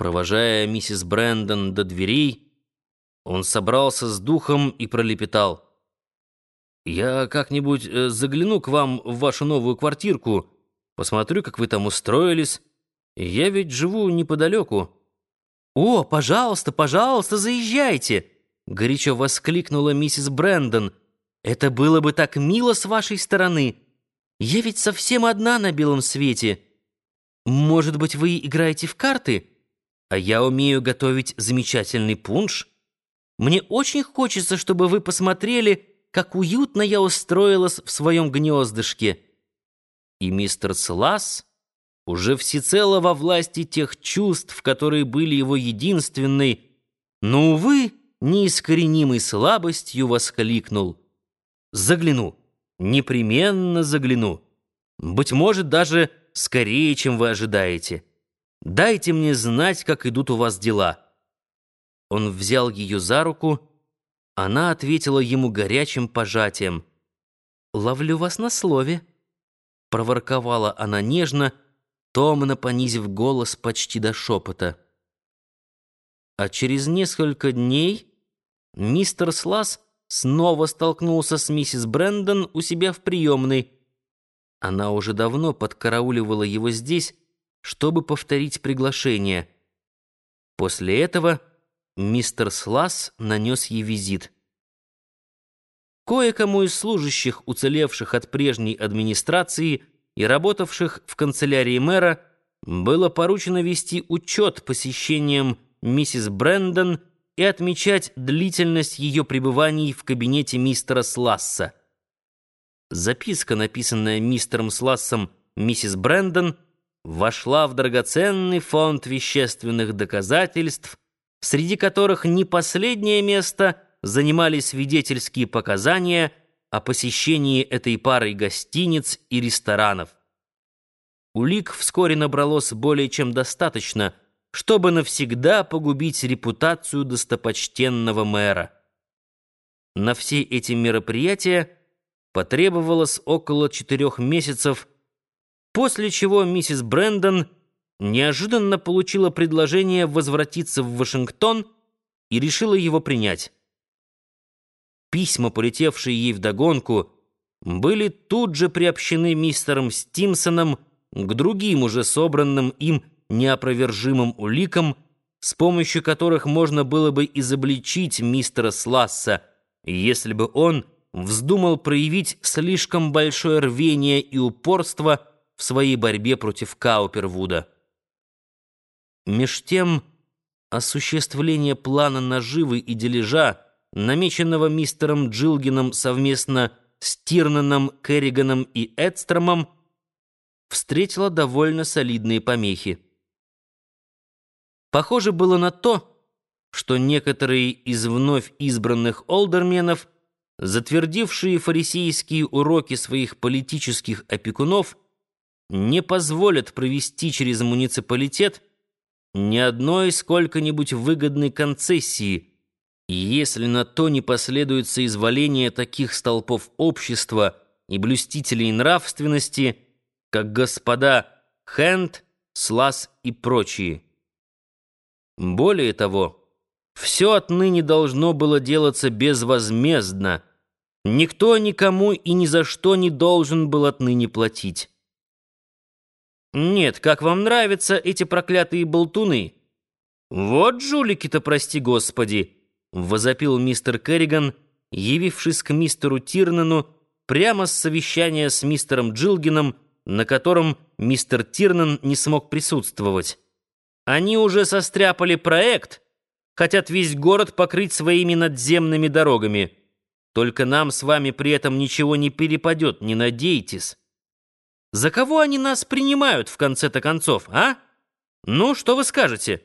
Провожая миссис Брэндон до дверей, он собрался с духом и пролепетал. «Я как-нибудь э, загляну к вам в вашу новую квартирку, посмотрю, как вы там устроились. Я ведь живу неподалеку». «О, пожалуйста, пожалуйста, заезжайте!» — горячо воскликнула миссис Брэндон. «Это было бы так мило с вашей стороны. Я ведь совсем одна на белом свете. Может быть, вы играете в карты?» А я умею готовить замечательный пунш. Мне очень хочется, чтобы вы посмотрели, как уютно я устроилась в своем гнездышке. И мистер Слас, уже всецело во власти тех чувств, которые были его единственной, но, увы, неискоренимой слабостью воскликнул. «Загляну, непременно загляну. Быть может, даже скорее, чем вы ожидаете». Дайте мне знать, как идут у вас дела». Он взял ее за руку. Она ответила ему горячим пожатием. «Ловлю вас на слове», — проворковала она нежно, томно понизив голос почти до шепота. А через несколько дней мистер Слас снова столкнулся с миссис Брэндон у себя в приемной. Она уже давно подкарауливала его здесь, чтобы повторить приглашение. После этого мистер Слас нанес ей визит. Кое-кому из служащих, уцелевших от прежней администрации и работавших в канцелярии мэра, было поручено вести учет посещением миссис Брэндон и отмечать длительность ее пребываний в кабинете мистера Сласса. Записка, написанная мистером Слассом миссис Брэндон, вошла в драгоценный фонд вещественных доказательств, среди которых не последнее место занимали свидетельские показания о посещении этой парой гостиниц и ресторанов. Улик вскоре набралось более чем достаточно, чтобы навсегда погубить репутацию достопочтенного мэра. На все эти мероприятия потребовалось около четырех месяцев После чего миссис Брэндон неожиданно получила предложение возвратиться в Вашингтон и решила его принять. Письма, полетевшие ей вдогонку, были тут же приобщены мистером Стимсоном к другим уже собранным им неопровержимым уликам, с помощью которых можно было бы изобличить мистера Сласса, если бы он вздумал проявить слишком большое рвение и упорство в своей борьбе против Каупервуда. Меж тем, осуществление плана наживы и дележа, намеченного мистером Джилгином совместно с Тирнаном, Керриганом и Эдстромом, встретило довольно солидные помехи. Похоже было на то, что некоторые из вновь избранных олдерменов, затвердившие фарисейские уроки своих политических опекунов, не позволят провести через муниципалитет ни одной сколько-нибудь выгодной концессии, если на то не последует соизволение таких столпов общества и блюстителей нравственности, как господа Хэнд, Слас и прочие. Более того, все отныне должно было делаться безвозмездно. Никто никому и ни за что не должен был отныне платить. «Нет, как вам нравятся эти проклятые болтуны?» «Вот жулики-то, прости господи!» — возопил мистер Керриган, явившись к мистеру Тирнану прямо с совещания с мистером Джилгином, на котором мистер Тирнан не смог присутствовать. «Они уже состряпали проект, хотят весь город покрыть своими надземными дорогами. Только нам с вами при этом ничего не перепадет, не надейтесь». За кого они нас принимают в конце-то концов, а? Ну, что вы скажете?»